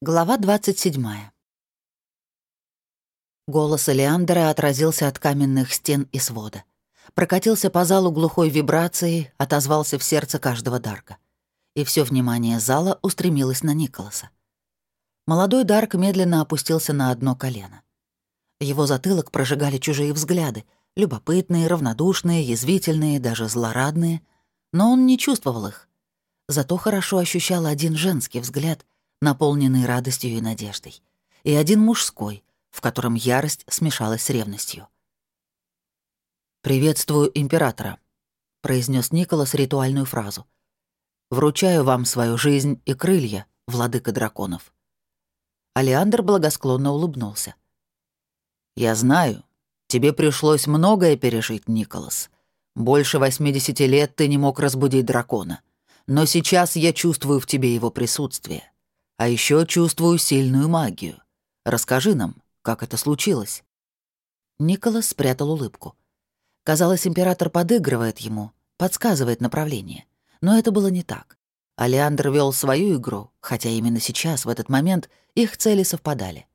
Глава 27. Голос Элеандра отразился от каменных стен и свода. Прокатился по залу глухой вибрацией, отозвался в сердце каждого Дарка. И все внимание зала устремилось на Николаса. Молодой Дарк медленно опустился на одно колено. Его затылок прожигали чужие взгляды, любопытные, равнодушные, язвительные, даже злорадные, но он не чувствовал их. Зато хорошо ощущал один женский взгляд — наполненный радостью и надеждой, и один мужской, в котором ярость смешалась с ревностью. «Приветствую императора», — произнес Николас ритуальную фразу. «Вручаю вам свою жизнь и крылья, владыка драконов». Алиандр благосклонно улыбнулся. «Я знаю, тебе пришлось многое пережить, Николас. Больше 80 лет ты не мог разбудить дракона. Но сейчас я чувствую в тебе его присутствие. А еще чувствую сильную магию. Расскажи нам, как это случилось». Николас спрятал улыбку. Казалось, император подыгрывает ему, подсказывает направление. Но это было не так. Алиандр вел свою игру, хотя именно сейчас, в этот момент, их цели совпадали.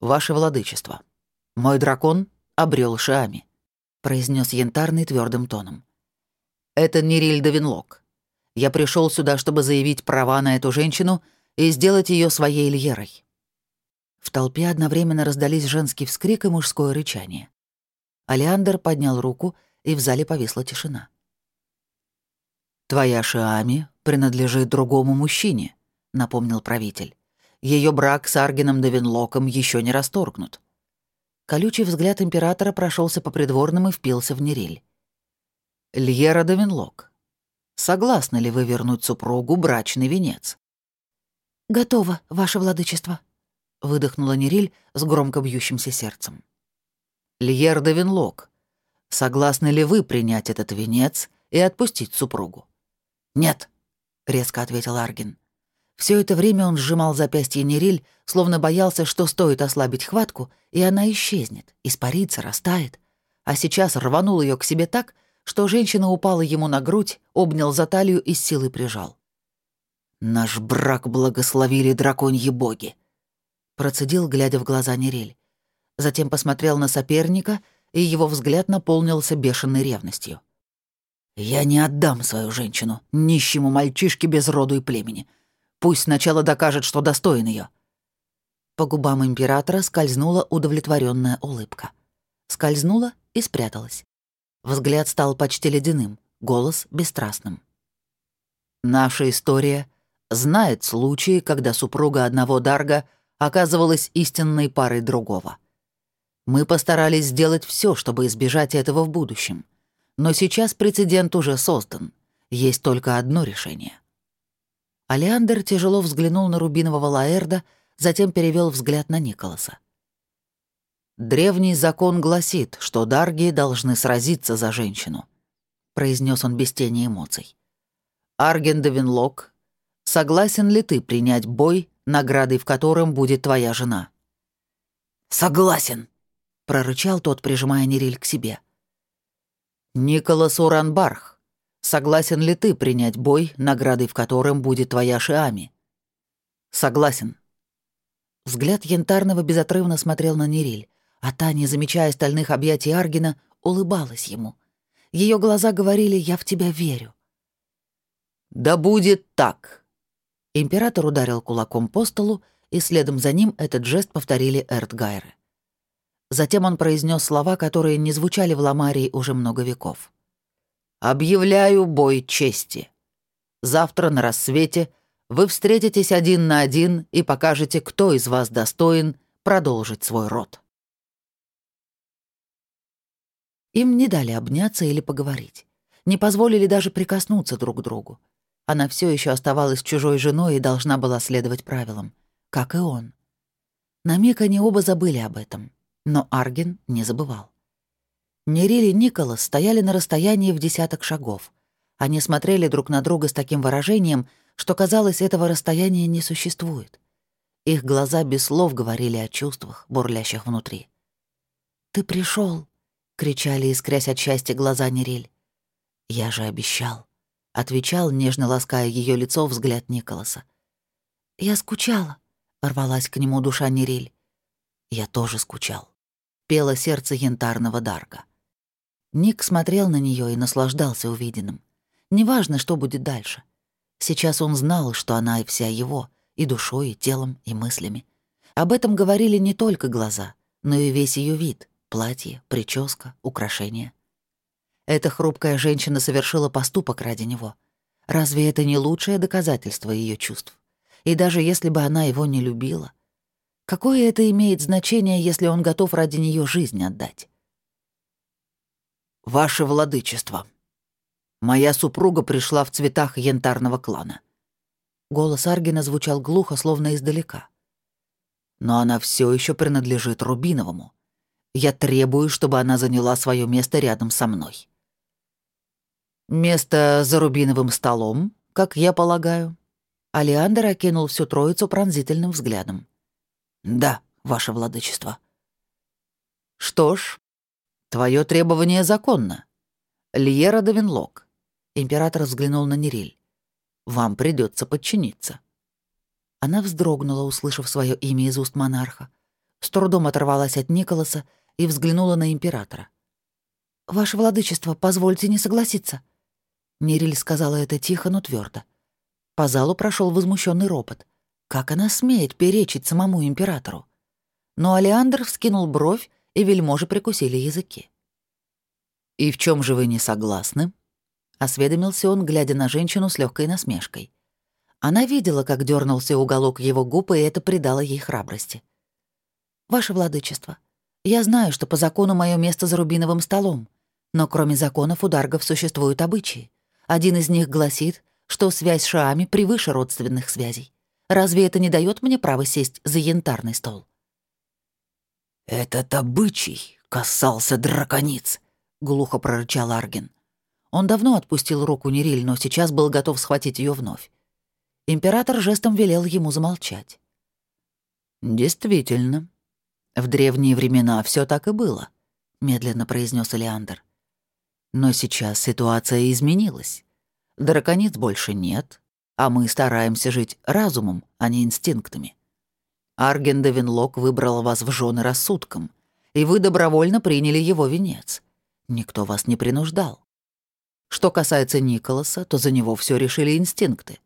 «Ваше владычество, мой дракон обрел Шиами», — произнес янтарный твердым тоном. «Это Нириль Давинлок. Я пришел сюда, чтобы заявить права на эту женщину и сделать ее своей Льерой». В толпе одновременно раздались женский вскрик и мужское рычание. Алиандр поднял руку, и в зале повисла тишина. «Твоя Шиами принадлежит другому мужчине», — напомнил правитель. Ее брак с Аргином Давинлоком еще не расторгнут. Колючий взгляд императора прошелся по придворным и впился в Нериль. «Льера Давинлок, Согласны ли вы вернуть супругу брачный венец?» «Готово, ваше владычество», — выдохнула Нериль с громко бьющимся сердцем. «Льер де Винлок, согласны ли вы принять этот венец и отпустить супругу?» «Нет», — резко ответил Аргин. Все это время он сжимал запястье Нериль, словно боялся, что стоит ослабить хватку, и она исчезнет, испарится, растает. А сейчас рванул ее к себе так, что женщина упала ему на грудь, обнял за талию и с силой прижал. «Наш брак благословили драконьи боги», — процедил, глядя в глаза Нерель. Затем посмотрел на соперника, и его взгляд наполнился бешеной ревностью. «Я не отдам свою женщину, нищему мальчишке без роду и племени. Пусть сначала докажет, что достоин ее. По губам императора скользнула удовлетворенная улыбка. Скользнула и спряталась. Взгляд стал почти ледяным, голос — бесстрастным. «Наша история знает случаи, когда супруга одного Дарга оказывалась истинной парой другого. Мы постарались сделать все, чтобы избежать этого в будущем. Но сейчас прецедент уже создан. Есть только одно решение». Алиандр тяжело взглянул на рубинового Лаэрда, затем перевел взгляд на Николаса. «Древний закон гласит, что дарги должны сразиться за женщину», — произнес он без тени эмоций. «Арген Девинлок, согласен ли ты принять бой, наградой в котором будет твоя жена?» «Согласен», — прорычал тот, прижимая Нериль к себе. «Николас Уранбарх, согласен ли ты принять бой, наградой в котором будет твоя Шиами?» «Согласен». Взгляд Янтарного безотрывно смотрел на Нериль. А та, не замечая остальных объятий Аргина, улыбалась ему. Ее глаза говорили «Я в тебя верю». «Да будет так!» Император ударил кулаком по столу, и следом за ним этот жест повторили Эртгайры. Затем он произнес слова, которые не звучали в Ламарии уже много веков. «Объявляю бой чести. Завтра на рассвете вы встретитесь один на один и покажете, кто из вас достоин продолжить свой род». Им не дали обняться или поговорить. Не позволили даже прикоснуться друг к другу. Она все еще оставалась чужой женой и должна была следовать правилам. Как и он. На миг они оба забыли об этом. Но Арген не забывал. Нериль и Николас стояли на расстоянии в десяток шагов. Они смотрели друг на друга с таким выражением, что, казалось, этого расстояния не существует. Их глаза без слов говорили о чувствах, бурлящих внутри. «Ты пришел, кричали, искрясь от счастья глаза Нериль. «Я же обещал», — отвечал, нежно лаская ее лицо взгляд Николаса. «Я скучала», — рвалась к нему душа Нериль. «Я тоже скучал», — пело сердце янтарного Дарга. Ник смотрел на нее и наслаждался увиденным. Неважно, что будет дальше. Сейчас он знал, что она и вся его, и душой, и телом, и мыслями. Об этом говорили не только глаза, но и весь ее вид — платье, прическа, украшения. Эта хрупкая женщина совершила поступок ради него. Разве это не лучшее доказательство ее чувств? И даже если бы она его не любила, какое это имеет значение, если он готов ради нее жизнь отдать? «Ваше владычество, моя супруга пришла в цветах янтарного клана». Голос Аргина звучал глухо, словно издалека. «Но она все еще принадлежит Рубиновому. Я требую, чтобы она заняла свое место рядом со мной». «Место за рубиновым столом, как я полагаю?» Алиандр окинул всю троицу пронзительным взглядом. «Да, ваше владычество». «Что ж, Твое требование законно. Льера Давинлок. Император взглянул на Нериль. Вам придется подчиниться. Она вздрогнула, услышав свое имя из уст монарха. С трудом оторвалась от Николаса и взглянула на императора. «Ваше владычество, позвольте не согласиться». Нериль сказала это тихо, но твердо. По залу прошел возмущенный ропот. Как она смеет перечить самому императору? Но Алиандр вскинул бровь и вельможи прикусили языки. «И в чем же вы не согласны?» — осведомился он, глядя на женщину с легкой насмешкой. Она видела, как дернулся уголок его губ, и это придало ей храбрости. «Ваше владычество, я знаю, что по закону мое место за рубиновым столом, но кроме законов у даргов существуют обычаи. Один из них гласит, что связь с Шаами превыше родственных связей. Разве это не дает мне право сесть за янтарный стол?» «Этот обычай касался дракониц», — глухо прорычал Арген. Он давно отпустил руку Нериль, но сейчас был готов схватить ее вновь. Император жестом велел ему замолчать. «Действительно. В древние времена все так и было», — медленно произнес Элеандр. «Но сейчас ситуация изменилась. Дракониц больше нет, а мы стараемся жить разумом, а не инстинктами. Арген Девинлок выбрал вас в жены рассудком, и вы добровольно приняли его венец. Никто вас не принуждал. Что касается Николаса, то за него все решили инстинкты.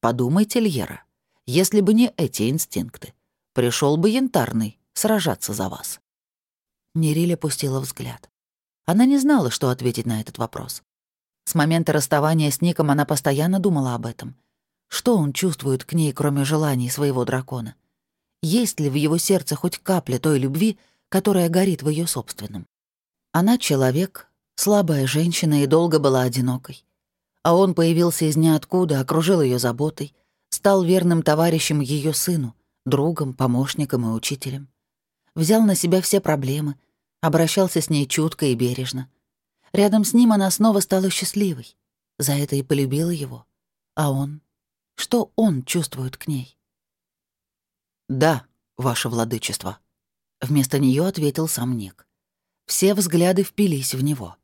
Подумайте, Льера, если бы не эти инстинкты, пришел бы Янтарный сражаться за вас. Нериля пустила взгляд. Она не знала, что ответить на этот вопрос. С момента расставания с Ником она постоянно думала об этом. Что он чувствует к ней, кроме желаний своего дракона? есть ли в его сердце хоть капля той любви, которая горит в ее собственном. Она человек, слабая женщина и долго была одинокой. А он появился из ниоткуда, окружил ее заботой, стал верным товарищем ее сыну, другом, помощником и учителем. Взял на себя все проблемы, обращался с ней чутко и бережно. Рядом с ним она снова стала счастливой. За это и полюбила его. А он? Что он чувствует к ней? «Да, ваше владычество», — вместо нее ответил сам Ник. Все взгляды впились в него.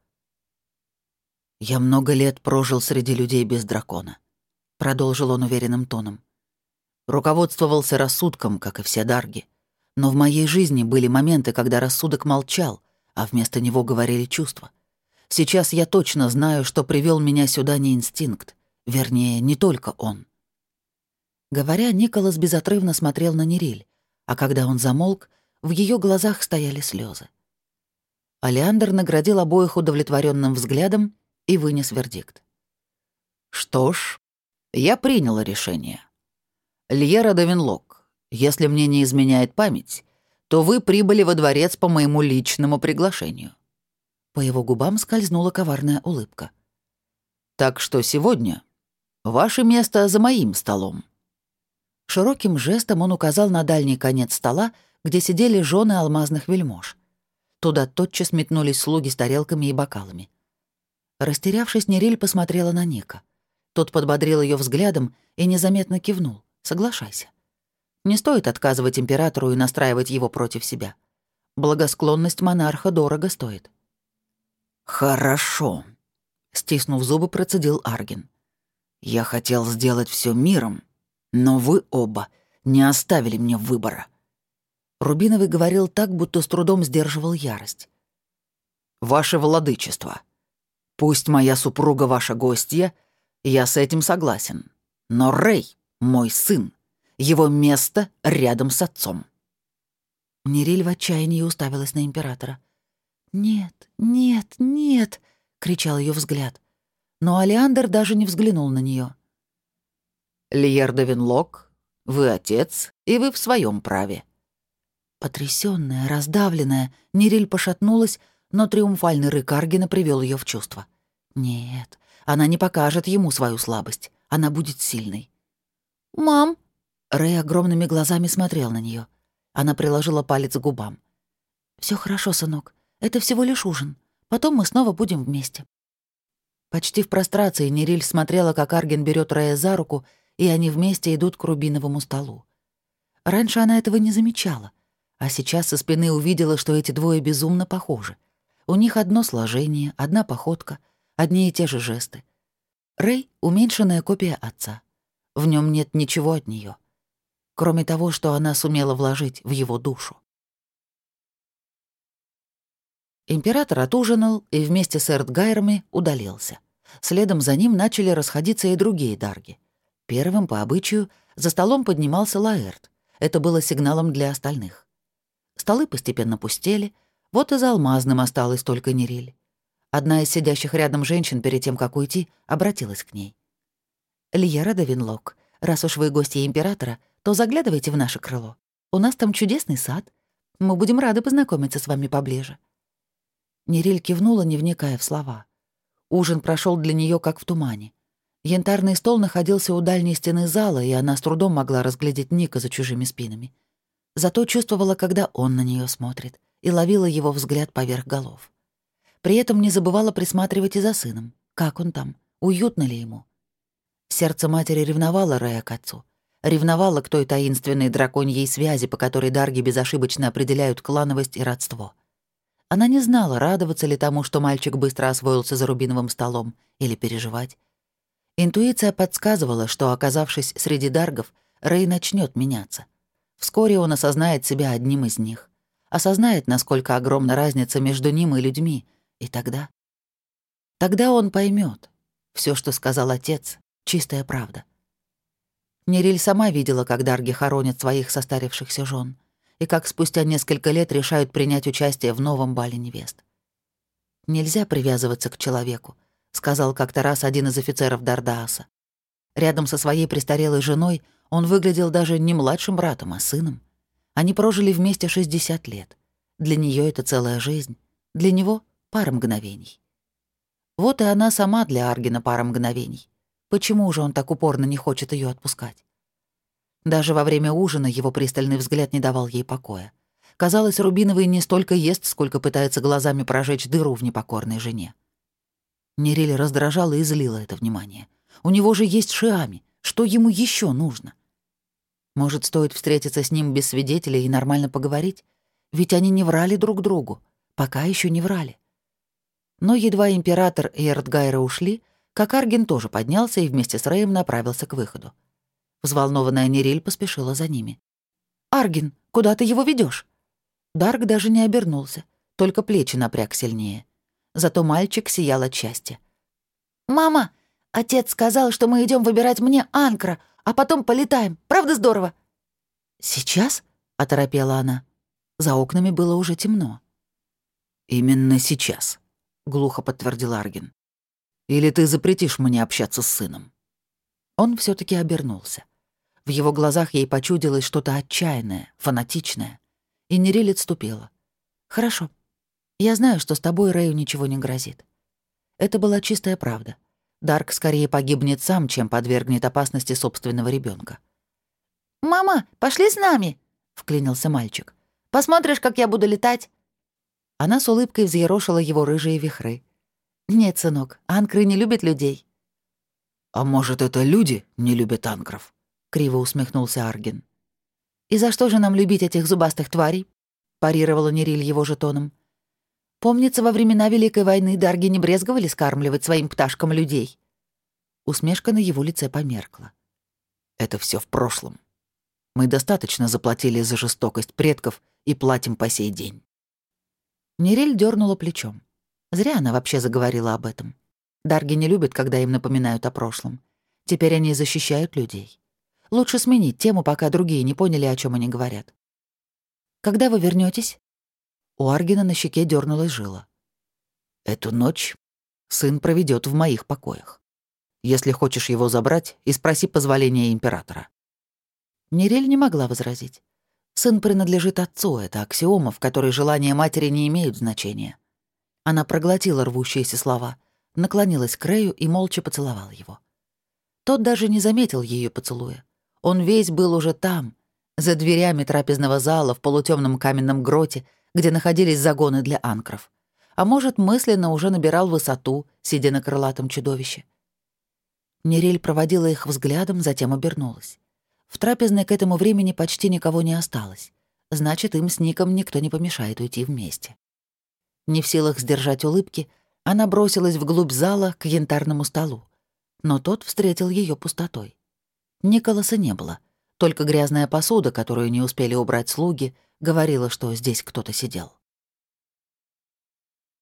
«Я много лет прожил среди людей без дракона», — продолжил он уверенным тоном. «Руководствовался рассудком, как и все дарги. Но в моей жизни были моменты, когда рассудок молчал, а вместо него говорили чувства. Сейчас я точно знаю, что привел меня сюда не инстинкт, вернее, не только он. Говоря, Николас безотрывно смотрел на Нериль, а когда он замолк, в ее глазах стояли слезы. Алиандр наградил обоих удовлетворенным взглядом и вынес вердикт. «Что ж, я принял решение. Льера Давинлок, если мне не изменяет память, то вы прибыли во дворец по моему личному приглашению». По его губам скользнула коварная улыбка. «Так что сегодня ваше место за моим столом». Широким жестом он указал на дальний конец стола, где сидели жены алмазных вельмож. Туда тотчас метнулись слуги с тарелками и бокалами. Растерявшись, Нериль посмотрела на Ника. Тот подбодрил ее взглядом и незаметно кивнул. «Соглашайся. Не стоит отказывать императору и настраивать его против себя. Благосклонность монарха дорого стоит». «Хорошо», — стиснув зубы, процедил Арген. «Я хотел сделать все миром, но вы оба не оставили мне выбора». Рубиновый говорил так, будто с трудом сдерживал ярость. «Ваше владычество, пусть моя супруга ваша гостья, я с этим согласен. Но Рэй — мой сын, его место рядом с отцом». Нериль в отчаянии уставилась на императора. «Нет, нет, нет!» — кричал ее взгляд. Но Алиандр даже не взглянул на нее. «Льерда Винлок, вы отец, и вы в своем праве». Потрясённая, раздавленная, Нериль пошатнулась, но триумфальный рык Аргина привел ее в чувство. Нет, она не покажет ему свою слабость. Она будет сильной. «Мам!» Рэй огромными глазами смотрел на нее. Она приложила палец к губам. Все хорошо, сынок. Это всего лишь ужин. Потом мы снова будем вместе». Почти в прострации Нериль смотрела, как Арген берет Рэя за руку, и они вместе идут к рубиновому столу. Раньше она этого не замечала, а сейчас со спины увидела, что эти двое безумно похожи. У них одно сложение, одна походка, одни и те же жесты. Рэй — уменьшенная копия отца. В нем нет ничего от нее, кроме того, что она сумела вложить в его душу. Император отужинал и вместе с Эрдгайрами удалился. Следом за ним начали расходиться и другие дарги. Первым, по обычаю, за столом поднимался Лаэрт. Это было сигналом для остальных. Столы постепенно пустели, вот и за алмазным осталась только Нериль. Одна из сидящих рядом женщин перед тем, как уйти, обратилась к ней. «Льера Давинлок, раз уж вы гости императора, то заглядывайте в наше крыло. У нас там чудесный сад. Мы будем рады познакомиться с вами поближе». Нериль кивнула, не вникая в слова. Ужин прошел для нее как в тумане. Янтарный стол находился у дальней стены зала, и она с трудом могла разглядеть Ника за чужими спинами. Зато чувствовала, когда он на нее смотрит, и ловила его взгляд поверх голов. При этом не забывала присматривать и за сыном. Как он там? Уютно ли ему? Сердце матери ревновало Рэя к отцу. Ревновало к той таинственной драконьей связи, по которой дарги безошибочно определяют клановость и родство. Она не знала, радоваться ли тому, что мальчик быстро освоился за рубиновым столом, или переживать. Интуиция подсказывала, что, оказавшись среди даргов, Рэй начнет меняться. Вскоре он осознает себя одним из них. Осознает, насколько огромна разница между ним и людьми. И тогда... Тогда он поймет. Все, что сказал отец, — чистая правда. Нериль сама видела, как дарги хоронят своих состарившихся жен и как спустя несколько лет решают принять участие в новом бале невест. «Нельзя привязываться к человеку», — сказал как-то раз один из офицеров Дардааса. Рядом со своей престарелой женой он выглядел даже не младшим братом, а сыном. Они прожили вместе 60 лет. Для нее это целая жизнь, для него — пара мгновений. Вот и она сама для Аргина пара мгновений. Почему же он так упорно не хочет ее отпускать? Даже во время ужина его пристальный взгляд не давал ей покоя. Казалось, Рубиновый не столько ест, сколько пытается глазами прожечь дыру в непокорной жене. Нериль раздражала и злила это внимание. У него же есть Шиами. Что ему еще нужно? Может, стоит встретиться с ним без свидетелей и нормально поговорить? Ведь они не врали друг другу. Пока еще не врали. Но едва император и Эрдгайра ушли, как Арген тоже поднялся и вместе с Рэем направился к выходу. Взволнованная Нериль поспешила за ними. «Аргин, куда ты его ведешь? Дарк даже не обернулся, только плечи напряг сильнее. Зато мальчик сиял от счастья. «Мама, отец сказал, что мы идем выбирать мне Анкра, а потом полетаем. Правда здорово?» «Сейчас?» — оторопела она. За окнами было уже темно. «Именно сейчас», — глухо подтвердил Аргин. «Или ты запретишь мне общаться с сыном?» Он все таки обернулся. В его глазах ей почудилось что-то отчаянное, фанатичное. И Нериль отступила. «Хорошо. Я знаю, что с тобой Рэю ничего не грозит». Это была чистая правда. Дарк скорее погибнет сам, чем подвергнет опасности собственного ребенка. «Мама, пошли с нами!» — вклинился мальчик. «Посмотришь, как я буду летать?» Она с улыбкой взъерошила его рыжие вихры. «Нет, сынок, анкры не любят людей». «А может, это люди не любят анкров?» — криво усмехнулся Арген. «И за что же нам любить этих зубастых тварей?» — парировала Нериль его жетоном. «Помнится, во времена Великой войны дарги не брезговали скармливать своим пташкам людей». Усмешка на его лице померкла. «Это все в прошлом. Мы достаточно заплатили за жестокость предков и платим по сей день». Нерель дернула плечом. Зря она вообще заговорила об этом. Дарги не любят, когда им напоминают о прошлом. Теперь они защищают людей. Лучше сменить тему, пока другие не поняли, о чем они говорят. «Когда вы вернетесь? У Аргина на щеке дернулась жила. «Эту ночь сын проведет в моих покоях. Если хочешь его забрать, и спроси позволения императора». Нерель не могла возразить. Сын принадлежит отцу, это аксиома, в которой желания матери не имеют значения. Она проглотила рвущиеся слова, наклонилась к Рэю и молча поцеловала его. Тот даже не заметил ее поцелуя. Он весь был уже там, за дверями трапезного зала в полутемном каменном гроте, где находились загоны для анкров. А может, мысленно уже набирал высоту, сидя на крылатом чудовище. Нерель проводила их взглядом, затем обернулась. В трапезной к этому времени почти никого не осталось. Значит, им с Ником никто не помешает уйти вместе. Не в силах сдержать улыбки, она бросилась вглубь зала к янтарному столу но тот встретил ее пустотой. Николаса не было, только грязная посуда, которую не успели убрать слуги, говорила, что здесь кто-то сидел.